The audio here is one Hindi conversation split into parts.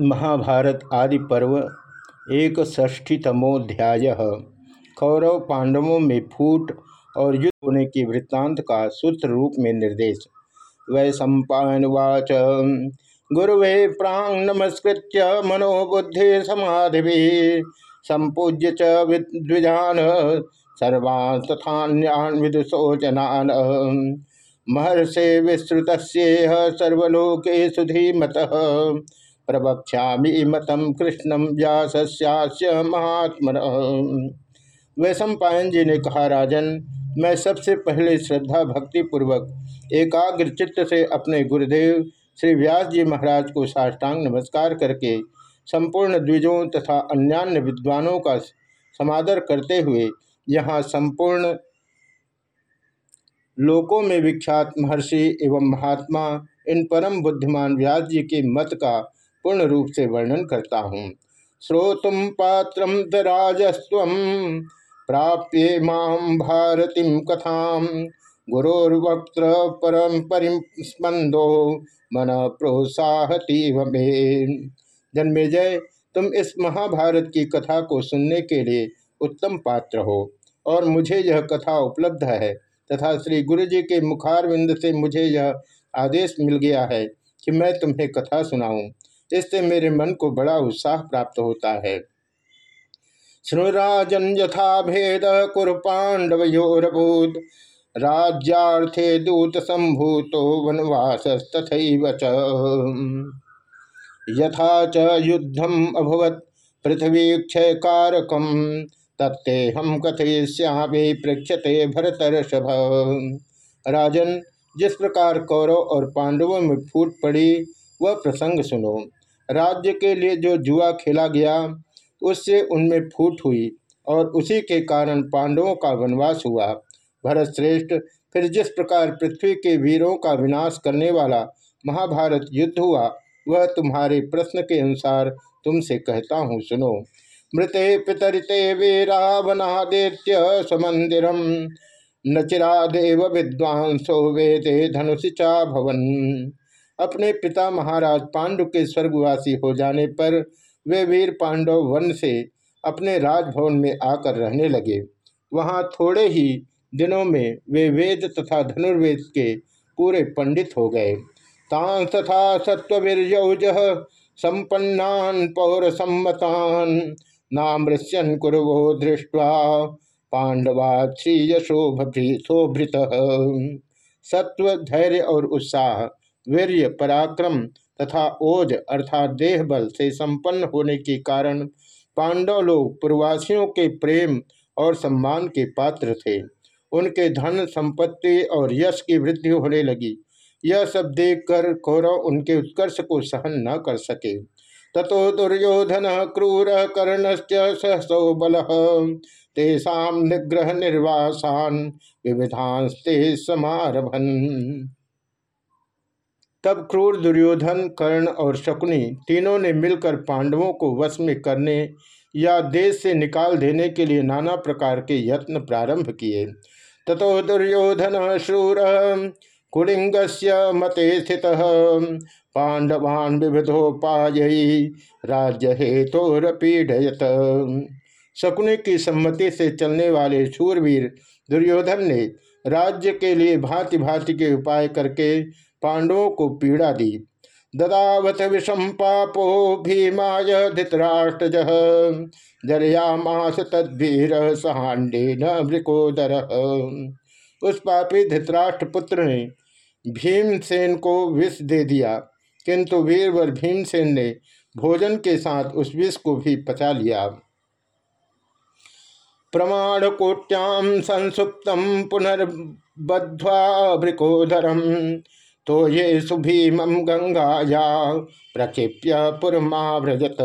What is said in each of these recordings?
महाभारत आदि पर्व एक षष्ठीतमोध्याय कौरव पांडवों में फूट और युद्ध होने की वृत्तांत का सूत्र रूप में निर्देश। वै सम्पावाच गुरुवे प्रांग नमस्कृत्य मनोबुद्धि समाधि संपूज्य च विद्विजान सर्वान् तथान्यान् विदुषो महर्षे विस्तृत सर्वलोके सुधीमतः प्रवक्ष्यामि मतम कृष्णम व्यास्य महात्म वैशम पायन जी ने कहा, राजन, मैं सबसे पहले श्रद्धा भक्ति पूर्वक एकाग्र चित्त से अपने गुरुदेव श्री व्यास जी महाराज को साष्टांग नमस्कार करके, संपूर्ण द्विजों तथा अन्यान्य विद्वानों का समादर करते हुए, यहाँ संपूर्ण लोकों में विख्यात महर्षि एवं महात्मा, इन परम बुद्धिमान व्यास जी के मत का पूर्ण रूप से वर्णन करता हूँ। श्रोतुम पात्र दराजस्व प्राप्य माम भारतीम कथा। गुरोर्वक्त परम परिस्पंदो मन प्रोत्साहती जन्मे जय, तुम इस महाभारत की कथा को सुनने के लिए उत्तम पात्र हो, और मुझे यह कथा उपलब्ध है, तथा श्री गुरु जी के मुखारविंद से मुझे यह आदेश मिल गया है कि मैं तुम्हें कथा सुनाऊं। इससे मेरे मन को बड़ा उत्साह प्राप्त होता है। श्रुराजन यथा भेद कुर पांडवयोरभूत राज्यार्थे दूत संभूतो वनवास तथा यथा च युद्धम अभवत पृथ्वी क्षय कारकम तत्ते हम कथयिष्यामे पृक्षते भरतर्षभ। राजन, जिस प्रकार कौरव और पांडवों में फूट पड़ी, वह प्रसंग सुनो। राज्य के लिए जो जुआ खेला गया, उससे उनमें फूट हुई और उसी के कारण पांडवों का वनवास हुआ। भरत श्रेष्ठ फिर जिस प्रकार पृथ्वी के वीरों का विनाश करने वाला महाभारत युद्ध हुआ, वह तुम्हारे प्रश्न के अनुसार तुमसे कहता हूँ, सुनो। मृते पितरिते वीरावनादित्य समंदिरम नचिरादेव विद्वांसो वेदे धनुषिचा भवन। अपने पिता महाराज पांडु के स्वर्गवासी हो जाने पर वे वीर पांडव वन से अपने राजभवन में आकर रहने लगे। वहाँ थोड़े ही दिनों में वे वेद तथा धनुर्वेद के पूरे पंडित हो गए। तां तथा सत्वीर्यौज संपन्नान पौर सम्मतान नामृश्यन कुरवो दृष्ट्वा पांडवा श्री यशोभृत सत्व धैर्य और उत्साह वीर्य, पराक्रम तथा ओज अर्थात देह बल से संपन्न होने के कारण पांडव लोग पूर्वासियों के प्रेम और सम्मान के पात्र थे। उनके धन, संपत्ति और यश की वृद्धि होने लगी। यह सब देखकर कौरव उनके उत्कर्ष को सहन न कर सके। ततो दुर्योधन क्रूर कर्णश्च सहसो बल, तेषा निग्रह निर्वासान विविधांस्ते समारभन। तब क्रूर दुर्योधन, कर्ण और शकुनी तीनों ने मिलकर पांडवों को वश में करने या देश से निकाल देने के लिए नाना प्रकार के यत्न प्रारंभ किए। ततो दुर्योधन शूर कुलिंग मते स्थित, पांडवान विविधोपाय राज्य हेतोरपीडयत शकुनी की सम्मति से चलने वाले शूरवीर दुर्योधन ने राज्य के लिए भांति भांति के उपाय करके पांडवों को पीड़ा दी। ददावत विषम पापो भीमाय धृतराष्ट्र जरयामास तद्भीर सहांडे न वृकोदर उस पापी धृतराष्ट्र पुत्र ने भीमसेन को विष दे दिया, किंतु वीरवर भीमसेन ने भोजन के साथ उस विष को भी पचा लिया। प्रमाण कोट्याम संसुप्तम पुनर्बध्वा वृकोधरम तो ये सुभीम गंगाया, प्रक्षिप्य पुरमाव्रजत।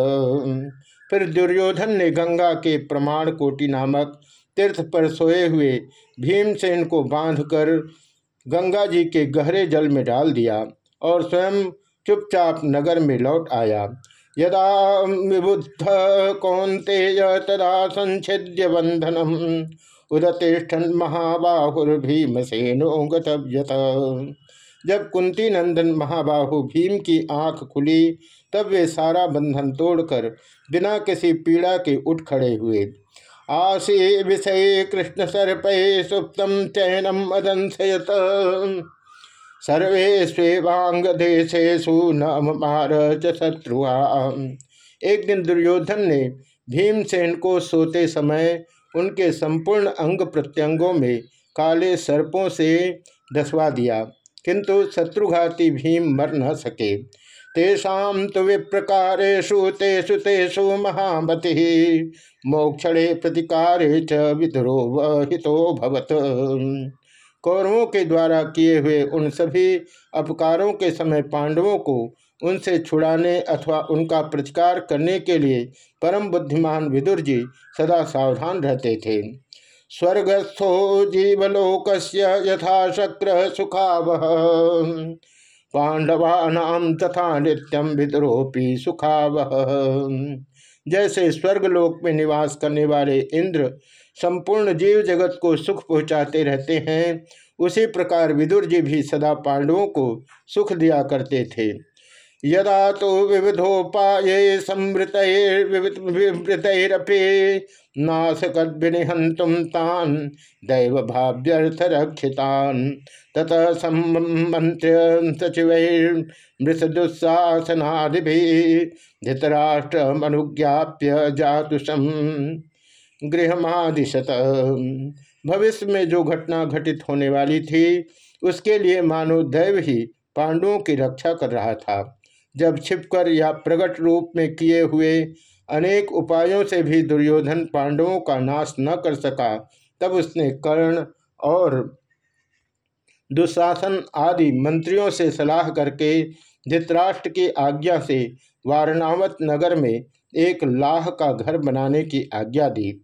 फिर दुर्योधन ने गंगा के प्रमाण कोटि नामक तीर्थ पर सोए हुए भीमसेन को बांधकर गंगा जी के गहरे जल में डाल दिया और स्वयं चुपचाप नगर में लौट आया। यदा विबुद्ध कौंते तदा संछेद्य बंधनम उदतिष्ठन महाबाहुर्भीमसेनो गतव्यत जब कुंती नंदन महाबाहु भीम की आँख खुली, तब वे सारा बंधन तोड़कर बिना किसी पीड़ा के उठ खड़े हुए। आशी विषय कृष्ण सर्पे सुप्तम चैनम अदंसयत सर्वे स्वेवांग देशेशु नमार शत्रुआ। एक दिन दुर्योधन ने भीमसेन को सोते समय उनके संपूर्ण अंग प्रत्यंगों में काले सर्पों से दसवा दिया। किंतु शत्रुघाती भीम मर न सके। तेषा तो विप्रकारेशु तेषु तेषु महामति। मोक्षणे प्रतिकारे च विद्रो हितो भवत। कौरवों के द्वारा किए हुए उन सभी अपकारों के समय पांडवों को उनसे छुड़ाने अथवा उनका प्रतिकार करने के लिए परम बुद्धिमान विदुर जी सदा सावधान रहते थे। स्वर्गस्थो जीवलोक यथा शक्र पांडवानाम तथा नित्यम विद्रोपी सुखावह जैसे स्वर्गलोक में निवास करने वाले इंद्र संपूर्ण जीव जगत को सुख पहुँचाते रहते हैं, उसी प्रकार विदुर जी भी सदा पांडवों को सुख दिया करते थे। यदा तो विविधोपाये संवृतरपि नाशकद्विनिहंतुम तान दैव भाव्यर्थ रक्षितान ततः सम्मंत्र्य सचिव मृषदुस्साहसनादि धृतराष्ट्र अनुज्ञाप्य जातुषम। गृहमादिशत, भविष्य में जो घटना घटित होने वाली थी, उसके लिए मानो दैव ही पांडवों की रक्षा कर रहा था। जब छिपकर या प्रकट रूप में किए हुए अनेक उपायों से भी दुर्योधन पांडवों का नाश न कर सका, तब उसने कर्ण और दुशासन आदि मंत्रियों से सलाह करके धृतराष्ट्र की आज्ञा से वारणावत नगर में एक लाह का घर बनाने की आज्ञा दी।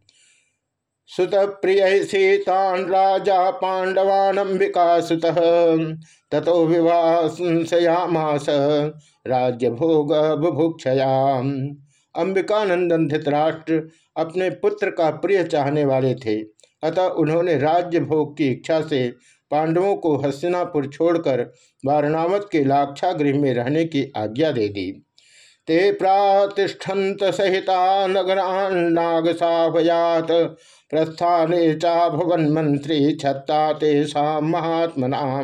सुत प्रिय सीतान राजा पांडवान अंबिका सुत तथो विवाहयामास राज्य भोग बुभुक्षयाम अंबिकानंदन धृतराष्ट्र अपने पुत्र का प्रिय चाहने वाले थे। अतः उन्होंने राज्य भोग की इच्छा से पांडवों को हस्तिनापुर छोड़कर वारणावत के लाक्षागृह में रहने की आज्ञा दे दी। ते प्रातिष्ठन्त सहिता नगरान नाग साभयात प्रस्थाने चा भवन मंत्री छत्ता तेषा महात्मना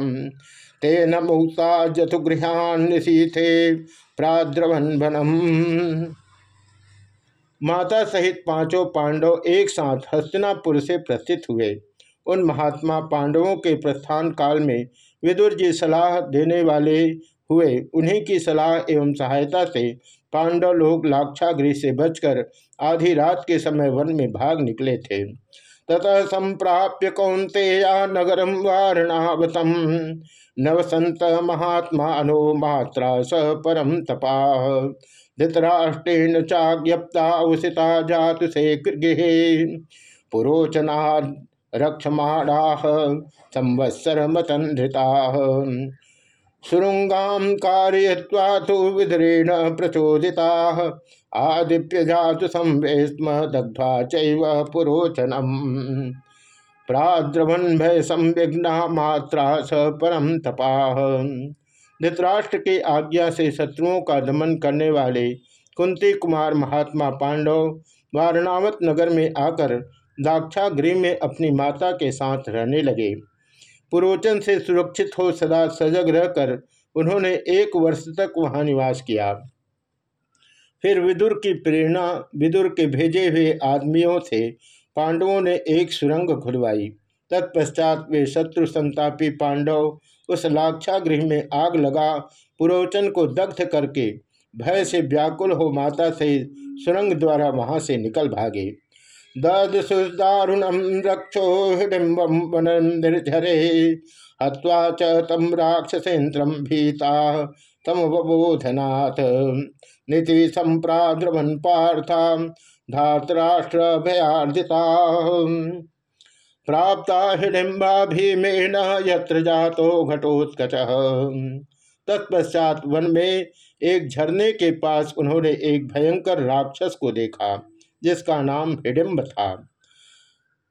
तेन मुक्ता जतुगृहान निशीथे प्राद्रवन वनम। माता सहित पाँचों पांडव एक साथ हस्तिनापुर से प्रस्थित हुए। उन महात्मा पांडवों के प्रस्थान काल में विदुर जी सलाह देने वाले हुए। उन्हीं की सलाह एवं सहायता से पांडव लोग लाक्षागृह से बचकर आधी रात के समय वन में भाग निकले थे। ततः संप्राप्य कौंतेया नगरम वारणावतम। नवसंत महात्मा मात्रा स परम तपा। धृतराष्ट्रेण चाज्ञप्ता उषिता जातु से गृह पुरोचना रक्षमाणा संवत्सर मतंधृता सुरुंगाम कारय्वा तो विदरेण प्रचोदिता। आदिप्य जातु संवेस्म दग्ध्वा चैव प्राद्रवन भय संविघ्ना मात्रा स परम तपा धृतराष्ट्र की आज्ञा से शत्रुओं का दमन करने वाले कुंती कुमार महात्मा पांडव वारणावत नगर में आकर दाक्षागृह में अपनी माता के साथ रहने लगे। पुरोचन से सुरक्षित हो सदा सजग रहकर उन्होंने एक वर्ष तक वहाँ निवास किया। फिर विदुर की प्रेरणा, विदुर के भेजे हुए आदमियों से पांडवों ने एक सुरंग खुलवाई। तत्पश्चात वे शत्रु संतापी पांडव उस लाक्षागृह में आग लगा, पुरोचन को दग्ध करके भय से व्याकुल हो माता से सुरंग द्वारा वहाँ से निकल भागे। ददसुदारुणम रक्षो हिडिम्बम वनर्झरे हवा च तम राक्षसेन्द्रम भीता। तम बबोधनाथ नीति संप्राद्रवन पार्था धातराष्ट्र भयार्जिता प्राप्ता हिडिम्बा भीमेन यत्र जातो घटोत्कच। तत्पश्चात वन में एक झरने के पास उन्होंने एक भयंकर राक्षस को देखा, जिसका नाम हिडिम्ब था।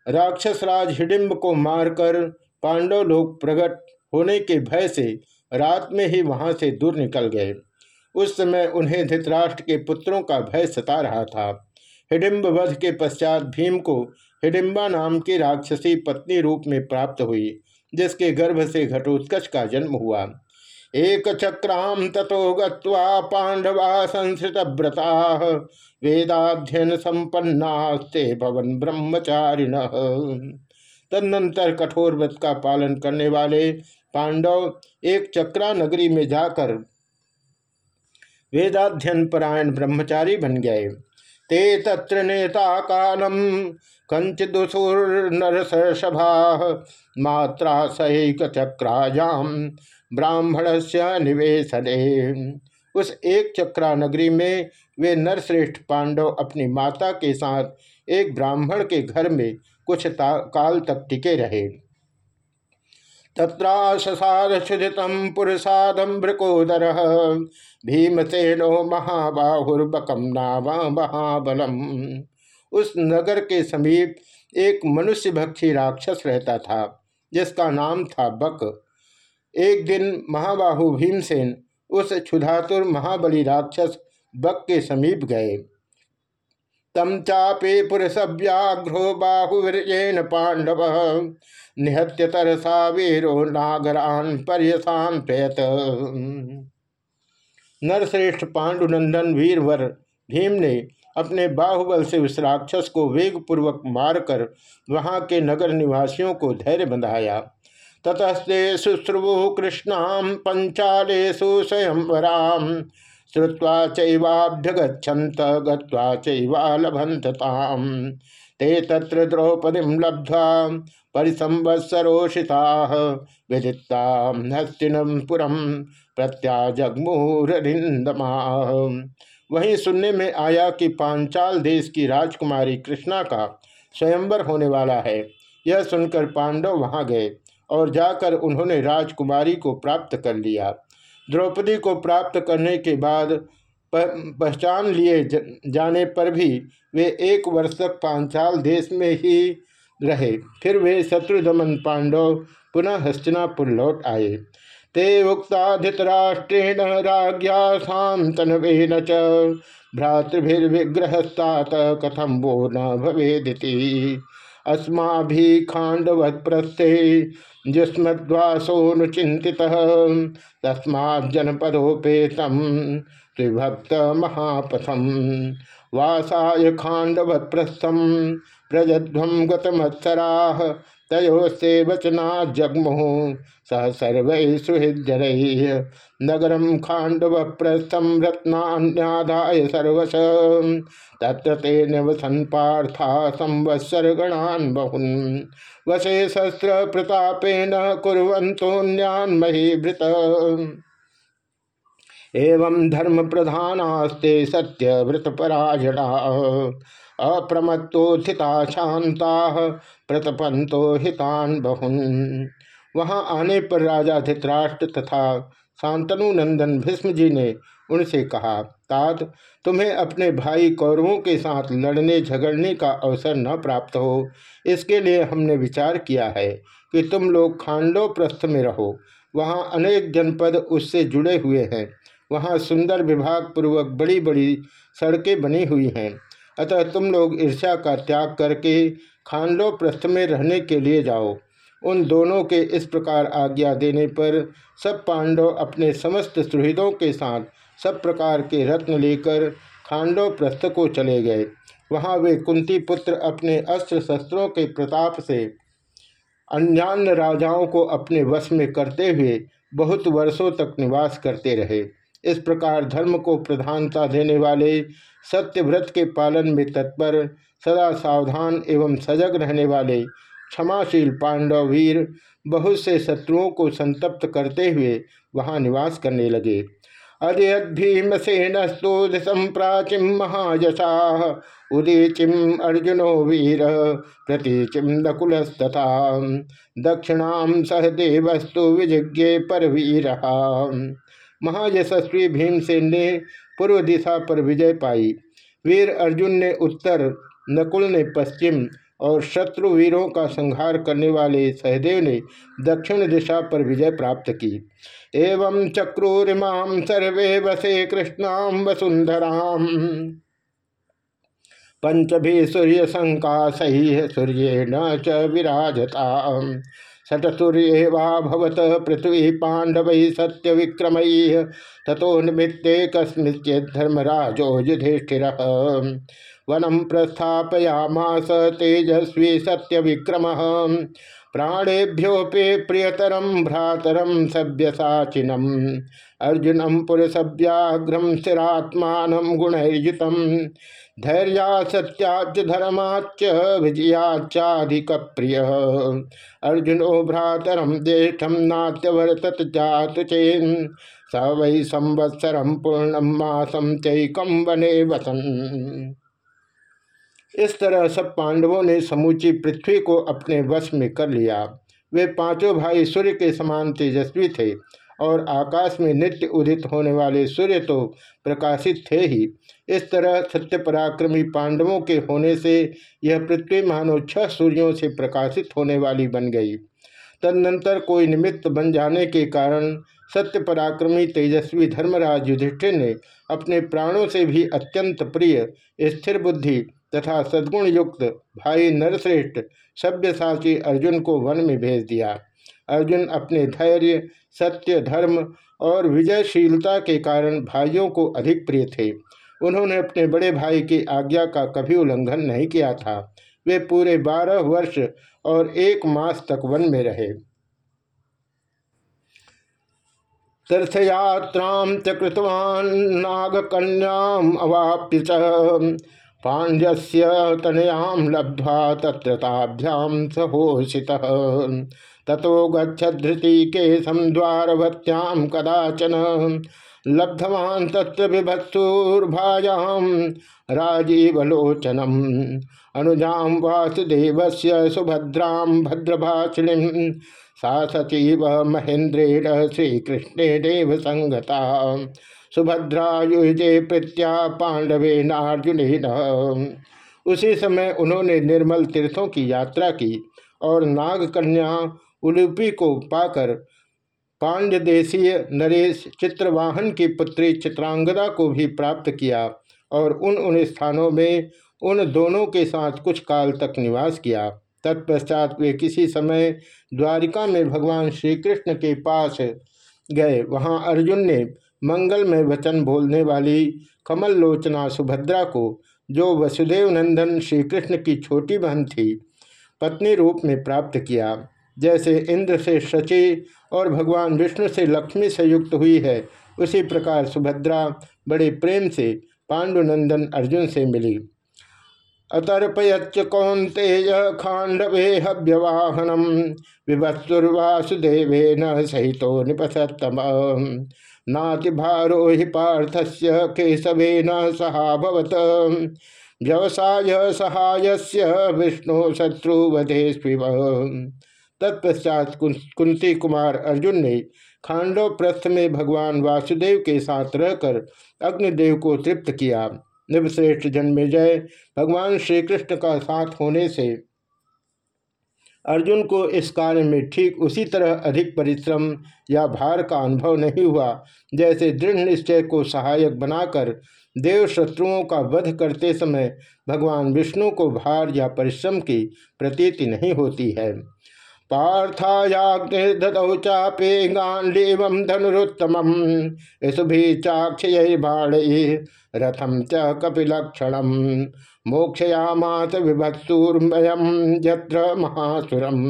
राक्षस राज हिडिम्ब को मारकर पांडव लोग प्रकट होने के भय से रात में ही वहाँ से दूर निकल गए। उस समय उन्हें धृतराष्ट्र के पुत्रों का भय सता रहा था। हिडिम्ब वध के पश्चात भीम को हिडिम्बा नाम की राक्षसी पत्नी रूप में प्राप्त हुई, जिसके गर्भ से घटोत्कच का जन्म हुआ। एक चक्राम तथो गत्वा पांडवा संस्कृत व्रता वेदाध्ययन संपन्नास्ते भवन ब्रह्मचारिण। तदनंतर कठोर व्रत का पालन करने वाले पांडव एक चक्रा नगरी में जाकर वेदाध्ययन परायण ब्रह्मचारी बन गए। ते तत्र नेता कालम कंचिदुसुर्नरसभा मात्रा सहिक चक्रायाम ब्राह्मण से निवेशने। उस एक चक्रा नगरी में वे नरश्रेष्ठ पांडव अपनी माता के साथ एक ब्राह्मण के घर में कुछ काल तक टिके रहे। तत्राशसादुदित पुरुषादम भृकोदर। भीमसेनो महाबाहुर्बकम नाम महाबलम। उस नगर के समीप एक मनुष्य भक्षी राक्षस रहता था, जिसका नाम था बक। एक दिन महाबाहु भीमसेन उस क्षुधातुर महाबली राक्षस बक के समीप गए। तम चापे पुरुष व्याघ्रो बाहुवीर्यन पांडव। निहत्य तरसा वीरो नागरान पर्यसान प्रयत नरश्रेष्ठ पांडुनंदन वीरवर भीम ने अपने बाहुबल से उस राक्षस को वेग पूर्वक मारकर वहाँ के नगर निवासियों को धैर्य बंधाया। ततस्ते शुश्रुवु कृष्णा पंचालेशु स्वयंवराम श्रुवा चैवाभ्यगछत गत्वा ते तत्र द्रौपदी लब्ध्वा परिसंवत्सरोषिता। विदिता हस्तिनपुरम प्रत्याजगमूरिंदमा वहीं सुनने में आया कि पांचाल देश की राजकुमारी कृष्णा का स्वयंवर होने वाला है। यह सुनकर पांडव वहाँ गए और जाकर उन्होंने राजकुमारी को प्राप्त कर लिया। द्रौपदी को प्राप्त करने के बाद पहचान लिए जाने पर भी वे एक वर्ष तक पांचाल देश में ही रहे। फिर वे शत्रुदमन पांडव पुनः हस्तिनापुर लौट आए। ते उक्ता धृतराष्ट्रेण राज्ञा शांतनवेन च, भ्रातृभिर्विग्रहस्तात कथम वो न भवेदिति। अस्मा भी खांडवत प्रस्थे जिस्मद्वासोनुचित तस्मा जनपदोपेतम त्रिभक्त महापथम वासाय खांडवत प्रस्थम प्रजध्वम गतमत्सरा। तयोस्ते वचना जगमुह सह सर्व सुहृदर नगरम खांडव प्रस्थम रत्नान्यादाय सर्वश। तत्र तेन वसन पार्था संवत्सर गणान बहुन। वशे शस्त्र प्रतापेन कुरंतोन्यान महीभृत एवं धर्म प्रधानास्ते सत्य व्रत परायणा अप्रमत्तोत्थिता शांता प्रतपंतो हितान बहुन। वहाँ आने पर राजा धित्राष्ट्र तथा शांतनु नंदन भीष्म जी ने उनसे कहा तात तुम्हें अपने भाई कौरवों के साथ लड़ने झगड़ने का अवसर न प्राप्त हो। इसके लिए हमने विचार किया है कि तुम लोग खांडो प्रस्थ में रहो। वहाँ अनेक जनपद उससे जुड़े हुए हैं। वहाँ सुंदर विभाग पूर्वक बड़ी बड़ी सड़कें बनी हुई हैं। अतः तुम लोग ईर्ष्या का त्याग करके खांडो प्रस्थ में रहने के लिए जाओ। उन दोनों के इस प्रकार आज्ञा देने पर सब पांडव अपने समस्त सुहृदों के साथ सब प्रकार के रत्न लेकर खांडव प्रस्थ को चले गए। वहाँ वे कुंती पुत्र अपने अस्त्र शस्त्रों के प्रताप से अन्यान्य राजाओं को अपने वश में करते हुए बहुत वर्षों तक निवास करते रहे। इस प्रकार धर्म को प्रधानता देने वाले सत्यव्रत के पालन में तत्पर, सदा सावधान एवं सजग रहने वाले क्षमाशील पांडव वीर बहुत से शत्रुओं को संतप्त करते हुए वहाँ निवास करने लगे। अजयद्भीमसेनस्तु दिशम प्राचीम महायशा, उदीचिम अर्जुनो वीर, प्रतीचिम नकुलस्तथा दक्षिणाम सहदेवस्तु पर वीर महायशस्वी भीमसेन ने पूर्व दिशा पर विजय पाई। वीर अर्जुन ने उत्तर, नकुल ने पश्चिम और शत्रु वीरों का संहार करने वाले सहदेव ने दक्षिण दिशा पर विजय प्राप्त की। एवं चक्रूरिमाम सर्वे वसे कृष्णाम वसुंधराम पंचभी सूर्य शंका सही सूर्य न च विराजता शतसूर्यवाभवत पृथ्वी पांडव सत्य विक्रम तथो निमित्ते कस्मिश्चित धर्मराजो युधिष्ठिर। वनम प्रस्थापयामास तेजस्वी सत्य विक्रम प्राणेभ्योपि प्रियतरम भ्रातरम सभ्यसाचिनम। अर्जुनम पुरुषव्याघ्रम स्थिरात्मान गुणयुत धैर्या सत्याच धर्माच विजयाचाधिक प्रिय अर्जुनो भ्रातरम ज्येष्ठम नाट्यवर्तत जात चेन। स वै संवत्सरम पूर्णम मासम चैकम वने वसन। इस तरह सब पांडवों ने समूची पृथ्वी को अपने वश में कर लिया। वे पाँचों भाई सूर्य के समान तेजस्वी थे। और आकाश में नित्य उदित होने वाले सूर्य तो प्रकाशित थे ही। इस तरह सत्य पराक्रमी पांडवों के होने से यह पृथ्वी मानो छह सूर्यों से प्रकाशित होने वाली बन गई। तदनंतर कोई निमित्त बन जाने के कारण सत्य पराक्रमी तेजस्वी धर्मराज युधिष्ठिर ने अपने प्राणों से भी अत्यंत प्रिय, स्थिर बुद्धि तथा सद्गुण युक्त भाई नरश्रेष्ठ सभ्यसाची अर्जुन को वन में भेज दिया। अर्जुन अपने धैर्य, सत्य, धर्म और विजयशीलता के कारण भाइयों को अधिक प्रिय थे। उन्होंने अपने बड़े भाई की आज्ञा का कभी उल्लंघन नहीं किया था। वे पूरे बारह वर्ष और एक मास तक वन में रहे। तीर्थयात्रा च कृतवान् नागकन्याम् अवाप्य च। पाण्ड्यस्य तनयां लब्ध्वा तत्रताभ्यां सहोषितः ततो गच्छधृतिकेशं द्वारवत्यां कदाचन। लब्धवान् तत्र बिभत्सुर्भायां राजीवलोचनम्। अनुजां वासुदेवस्य सुभद्रां भद्रभाषिणीं। सा सचीव महेन्द्रेण श्रीकृष्णेदेव संगता सुभद्रा युजे प्रत्या पांडवे नार्जुन उसी समय उन्होंने निर्मल तीर्थों की यात्रा की और नाग कन्या उलूपी को पाकर पांड्य देशीय नरेश चित्रवाहन की पुत्री चित्रांगदा को भी प्राप्त किया और उन उन स्थानों में उन दोनों के साथ कुछ काल तक निवास किया। तत्पश्चात वे किसी समय द्वारिका में भगवान श्री कृष्ण के पास गए। वहाँ अर्जुन ने मंगल में वचन बोलने वाली कमल लोचना सुभद्रा को, जो वसुदेव नंदन श्री कृष्ण की छोटी बहन थी, पत्नी रूप में प्राप्त किया। जैसे इंद्र से शचि और भगवान विष्णु से लक्ष्मी से युक्त हुई है, उसी प्रकार सुभद्रा बड़े प्रेम से पांडुनंदन अर्जुन से मिली। अतर्पयच्च कौंतेय खांडवे हव्यवाहनम न सहितो निपसतम नाति भारो हि पार्थस्य न सहाभवत। व्यवसाय सहाय से विष्णु शत्रुवधे तत्पश्चात कुंती कुमार अर्जुन ने खांडव प्रस्थ में भगवान वासुदेव के साथ रहकर अग्निदेव को तृप्त किया। निवश्रेष्ठ जन्मेजय भगवान श्री कृष्ण का साथ होने से अर्जुन को इस कार्य में ठीक उसी तरह अधिक परिश्रम या भार का अनुभव नहीं हुआ, जैसे दृढ़ निश्चय को सहायक बनाकर देव शत्रुओं का वध करते समय भगवान विष्णु को भार या परिश्रम की प्रतीति नहीं होती है। पार्थायाग्निर्दतौ चापे गांडीव धनुरुत्तम इसुभि चाक्षय बाणै रथम च कपिलक्षणम। मोक्षयामास विभत्सूर्मयम यत्र महासुरम।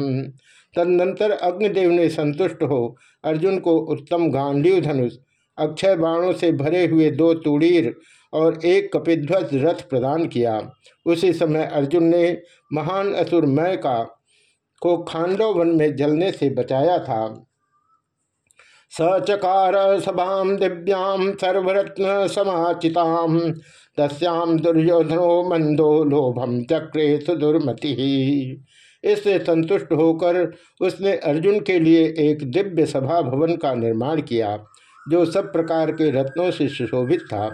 तदनंतर अग्निदेव ने संतुष्ट हो। अर्जुन को उत्तम गांडीव धनुष, अक्षय बाणों से भरे हुए दो तुड़ीर और एक कपिध्वज रथ प्रदान किया। उसी समय अर्जुन ने महान असुर मय का को खांडव वन में जलने से बचाया था। सचकार सभाम दिव्याम सर्वरत्न समाचिताम तस्याम दुर्योधनो मंदो लोभम चक्रे सुदुर्मति। इससे संतुष्ट होकर उसने अर्जुन के लिए एक दिव्य सभा भवन का निर्माण किया, जो सब प्रकार के रत्नों से सुशोभित था।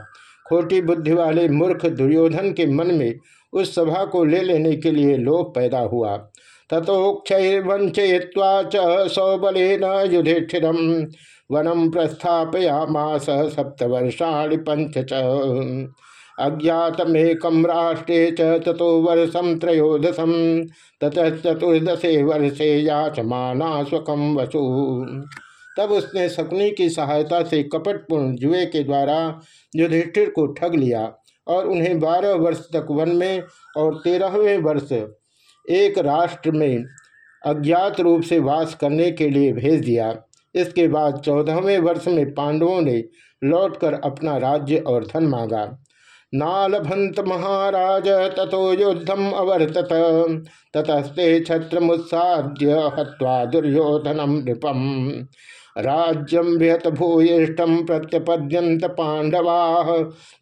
खोटी बुद्धि वाले मूर्ख दुर्योधन के मन में उस सभा को ले लेने के लिए लोभ पैदा हुआ। तथोक्षरवंचय्वा च सौबल युधिष्ठिर वनम प्रस्थापयामास सप्तवर्षाणि पंच च। अज्ञातमेकम राष्ट्रे चतो वर्षम त्रयोदशम ततः चतुर्दशे वर्षे याचमाना स्वकम वसु। तब उसने शकुनी की सहायता से कपटपूर्ण जुए के द्वारा युधिष्ठिर को ठग लिया और उन्हें बारह वर्ष तक वन में और तेरहवें वर्ष एक राष्ट्र में अज्ञात रूप से वास करने के लिए भेज दिया। इसके बाद चौदहवें वर्ष में पांडवों ने लौटकर अपना राज्य और धन मांगा। नालभंत महाराज तथो युद्धम अवर्तत। ततस्ते छत्र मुत्साद्य हवा दुर्योधनम नृपम। राज्यम व्यत भूयिष्ठम प्रत्यपद्यंत पांडवा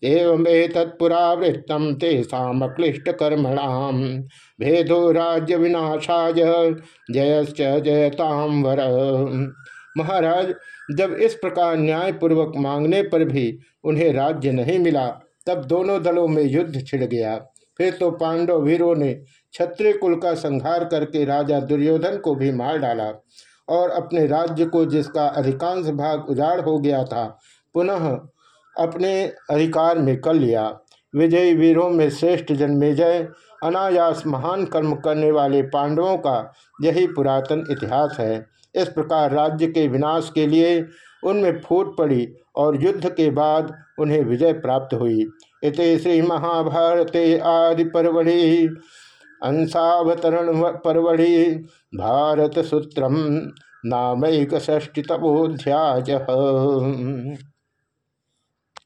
एवं तत्पुरावृत्तम तेषाक्लिष्ट कर्मणाम भेदो राज्य विनाशाय जयश्च जयताम वर। महाराज, जब इस प्रकार न्यायपूर्वक मांगने पर भी उन्हें राज्य नहीं मिला, तब दोनों दलों में युद्ध छिड़ गया। फिर तो पांडव वीरों ने क्षत्रिय कुल का संहार करके राजा दुर्योधन को भी मार डाला। और अपने राज्य को जिसका अधिकांश भाग उजाड़ हो गया था, पुनः अपने अधिकार में कर लिया। विजयी वीरों में श्रेष्ठ जन्मेजय, अनायास महान कर्म करने वाले पांडवों का यही पुरातन इतिहास है। इस प्रकार राज्य के विनाश के लिए उनमें फूट पड़ी और युद्ध के बाद उन्हें विजय प्राप्त हुई। इत श्री महाभारते आदि परवड़ी अंशावतरण परवड़ी। भारत सूत्रम नामैक षष्टितमोध्याय